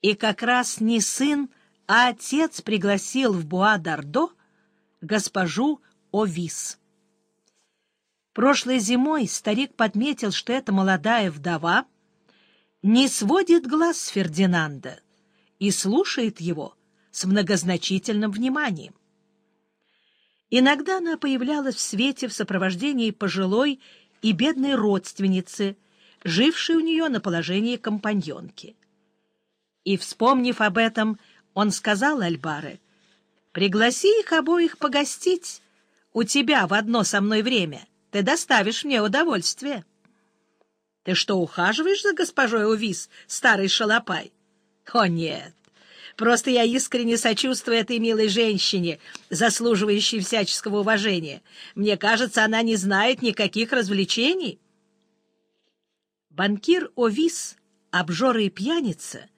И как раз не сын, а отец пригласил в Буа-Дардо госпожу Овис. Прошлой зимой старик подметил, что эта молодая вдова не сводит глаз с Фердинанда и слушает его с многозначительным вниманием. Иногда она появлялась в свете в сопровождении пожилой и бедной родственницы, жившей у нее на положении компаньонки. И, вспомнив об этом, он сказал Альбаре, «Пригласи их обоих погостить у тебя в одно со мной время. Ты доставишь мне удовольствие». «Ты что, ухаживаешь за госпожой Увис, старый шалопай?» «О, нет, Просто я искренне сочувствую этой милой женщине, заслуживающей всяческого уважения. Мне кажется, она не знает никаких развлечений. Банкир Овис, обжора и пьяница,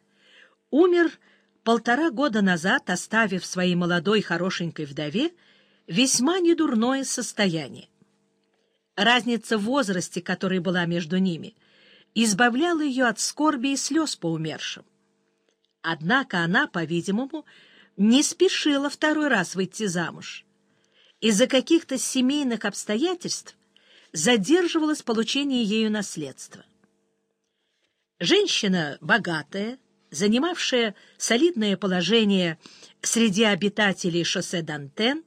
умер полтора года назад, оставив своей молодой хорошенькой вдове весьма недурное состояние. Разница в возрасте, которая была между ними, избавляла ее от скорби и слез по умершим. Однако она, по-видимому, не спешила второй раз выйти замуж. Из-за каких-то семейных обстоятельств задерживалось получение ею наследства. Женщина богатая, занимавшая солидное положение среди обитателей шоссе Дантен,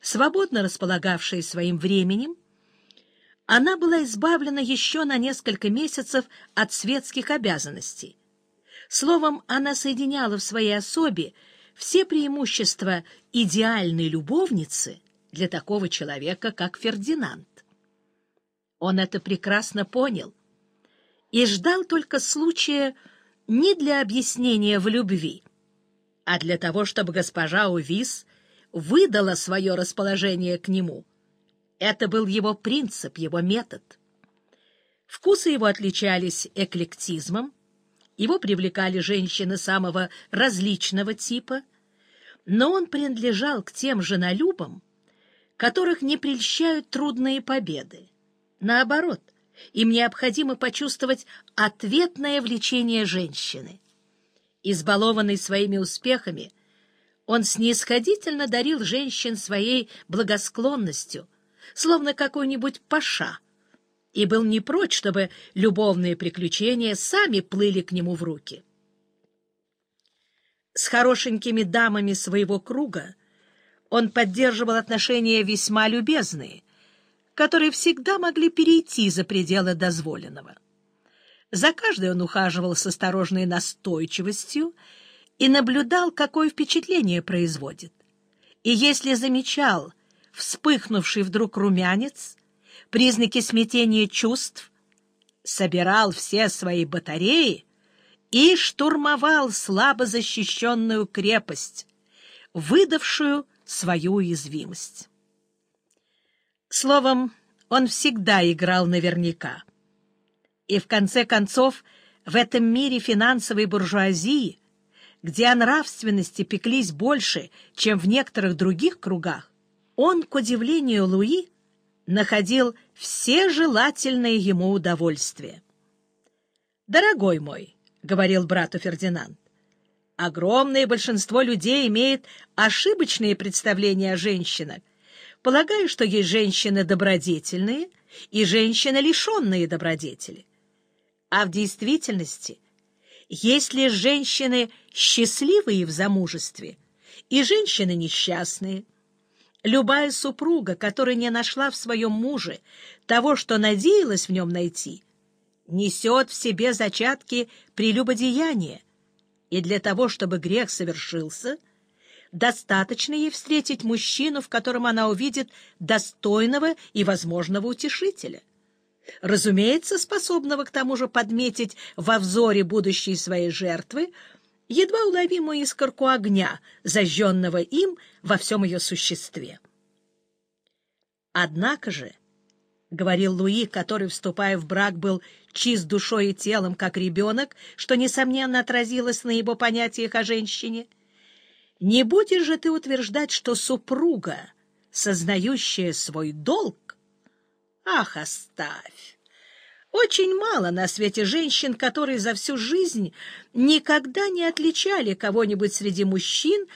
свободно располагавшая своим временем, она была избавлена еще на несколько месяцев от светских обязанностей, Словом, она соединяла в своей особе все преимущества идеальной любовницы для такого человека, как Фердинанд. Он это прекрасно понял и ждал только случая не для объяснения в любви, а для того, чтобы госпожа Увис выдала свое расположение к нему. Это был его принцип, его метод. Вкусы его отличались эклектизмом, его привлекали женщины самого различного типа, но он принадлежал к тем женолюбам, которых не прельщают трудные победы. Наоборот, им необходимо почувствовать ответное влечение женщины. Избалованный своими успехами, он снисходительно дарил женщин своей благосклонностью, словно какой-нибудь паша — и был не прочь, чтобы любовные приключения сами плыли к нему в руки. С хорошенькими дамами своего круга он поддерживал отношения весьма любезные, которые всегда могли перейти за пределы дозволенного. За каждой он ухаживал с осторожной настойчивостью и наблюдал, какое впечатление производит. И если замечал вспыхнувший вдруг румянец, признаки смятения чувств, собирал все свои батареи и штурмовал слабо защищенную крепость, выдавшую свою уязвимость. Словом, он всегда играл наверняка. И в конце концов, в этом мире финансовой буржуазии, где о нравственности пеклись больше, чем в некоторых других кругах, он, к удивлению Луи, находил все желательные ему удовольствия. «Дорогой мой», — говорил брату Фердинанд, — «огромное большинство людей имеет ошибочные представления о женщинах, полагая, что есть женщины добродетельные и женщины, лишенные добродетели. А в действительности есть ли женщины счастливые в замужестве и женщины несчастные, Любая супруга, которая не нашла в своем муже того, что надеялась в нем найти, несет в себе зачатки прелюбодеяния, и для того, чтобы грех совершился, достаточно ей встретить мужчину, в котором она увидит достойного и возможного утешителя. Разумеется, способного к тому же подметить во взоре будущей своей жертвы едва уловимую искорку огня, зажженного им во всем ее существе. Однако же, — говорил Луи, который, вступая в брак, был чист душой и телом, как ребенок, что, несомненно, отразилось на его понятиях о женщине, — не будешь же ты утверждать, что супруга, сознающая свой долг... Ах, оставь! Очень мало на свете женщин, которые за всю жизнь никогда не отличали кого-нибудь среди мужчин